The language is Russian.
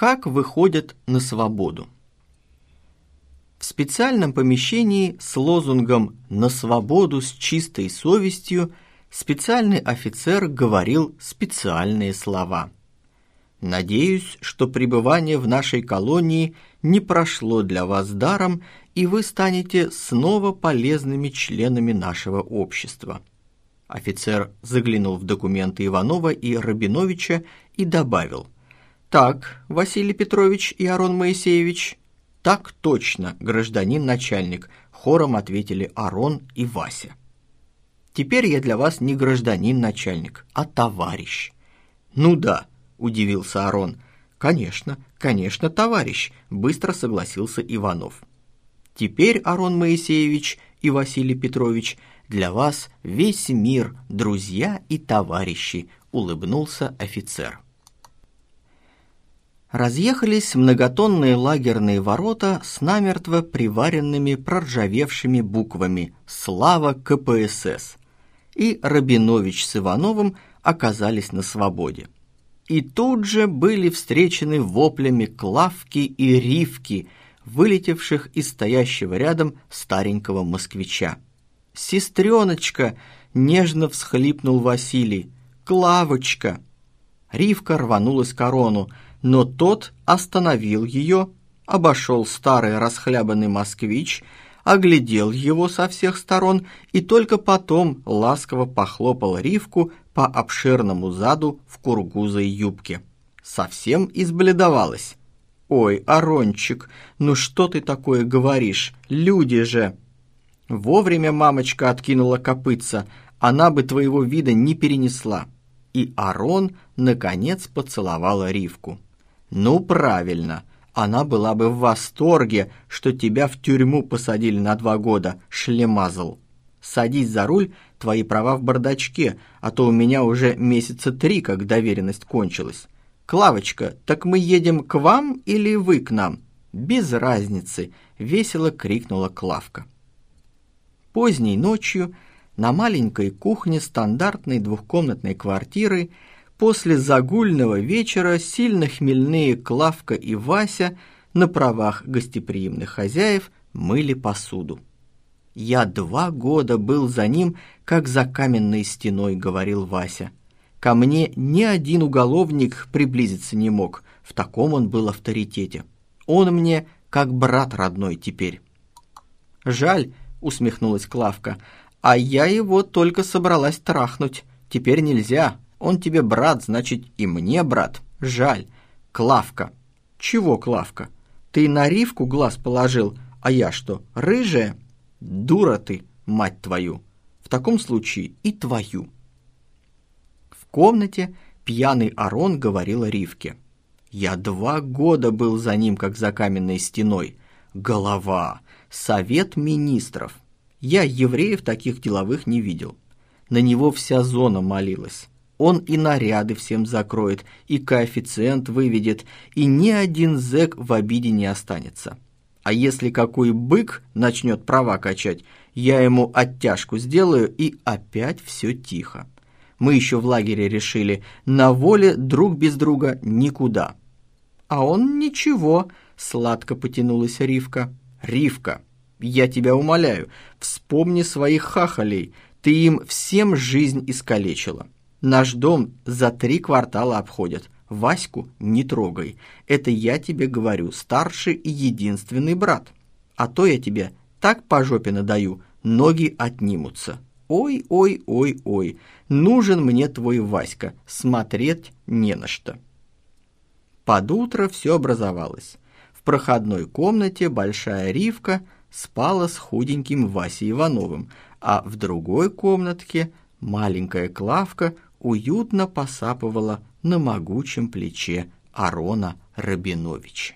Как выходят на свободу? В специальном помещении с лозунгом «На свободу с чистой совестью» специальный офицер говорил специальные слова. «Надеюсь, что пребывание в нашей колонии не прошло для вас даром, и вы станете снова полезными членами нашего общества». Офицер заглянул в документы Иванова и Рабиновича и добавил – «Так, Василий Петрович и Арон Моисеевич». «Так точно, гражданин начальник», — хором ответили Арон и Вася. «Теперь я для вас не гражданин начальник, а товарищ». «Ну да», — удивился Арон. «Конечно, конечно, товарищ», — быстро согласился Иванов. «Теперь, Арон Моисеевич и Василий Петрович, для вас весь мир, друзья и товарищи», — улыбнулся офицер разъехались многотонные лагерные ворота с намертво приваренными проржавевшими буквами «Слава КПСС», и Рабинович с Ивановым оказались на свободе. И тут же были встречены воплями Клавки и Ривки, вылетевших из стоящего рядом старенького москвича. «Сестреночка!» — нежно всхлипнул Василий. «Клавочка!» Ривка рванулась к корону — но тот остановил ее, обошел старый расхлябанный москвич, оглядел его со всех сторон и только потом ласково похлопал Ривку по обширному заду в кургузой юбке. Совсем избледовалась. «Ой, Арончик, ну что ты такое говоришь? Люди же!» Вовремя мамочка откинула копытца, она бы твоего вида не перенесла. И Арон, наконец, поцеловала Ривку. Ну, правильно. Она была бы в восторге, что тебя в тюрьму посадили на два года, шлемазл. Садись за руль, твои права в бардачке, а то у меня уже месяца три, как доверенность кончилась. Клавочка, так мы едем к вам или вы к нам? Без разницы, весело крикнула Клавка. Поздней ночью на маленькой кухне стандартной двухкомнатной квартиры После загульного вечера сильно хмельные Клавка и Вася на правах гостеприимных хозяев мыли посуду. «Я два года был за ним, как за каменной стеной», — говорил Вася. «Ко мне ни один уголовник приблизиться не мог, в таком он был авторитете. Он мне как брат родной теперь». «Жаль», — усмехнулась Клавка, — «а я его только собралась трахнуть. Теперь нельзя, он тебе брат, значит, и мне брат. Жаль. Клавка. Чего Клавка? Ты на Ривку глаз положил, а я что, рыжая? Дура ты, мать твою. В таком случае и твою. В комнате пьяный Арон говорил Ривке. Я два года был за ним, как за каменной стеной. Голова. Совет министров. Я евреев таких деловых не видел. На него вся зона молилась. Он и наряды всем закроет, и коэффициент выведет, и ни один зэк в обиде не останется. А если какой бык начнет права качать, я ему оттяжку сделаю, и опять все тихо. Мы еще в лагере решили, на воле друг без друга никуда. А он ничего, сладко потянулась Ривка. Ривка, я тебя умоляю, вспомни своих хахалей, ты им всем жизнь искалечила. Наш дом за три квартала обходят. Ваську не трогай. Это я тебе говорю, старший и единственный брат. А то я тебе так по жопе надаю, ноги отнимутся. Ой, ой, ой, ой, нужен мне твой Васька, смотреть не на что. Под утро все образовалось. В проходной комнате большая Ривка спала с худеньким Васей Ивановым, а в другой комнатке маленькая Клавка уютно посапывала на могучем плече Арона Рабиновича.